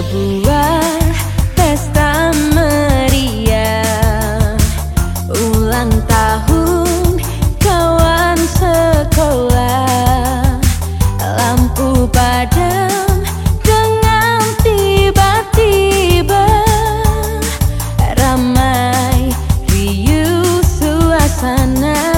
sebuah pesta meriah. Ulang tahun kawan sekolah. Lampu padam dengan tiba-tiba. Ramai riuh suasana.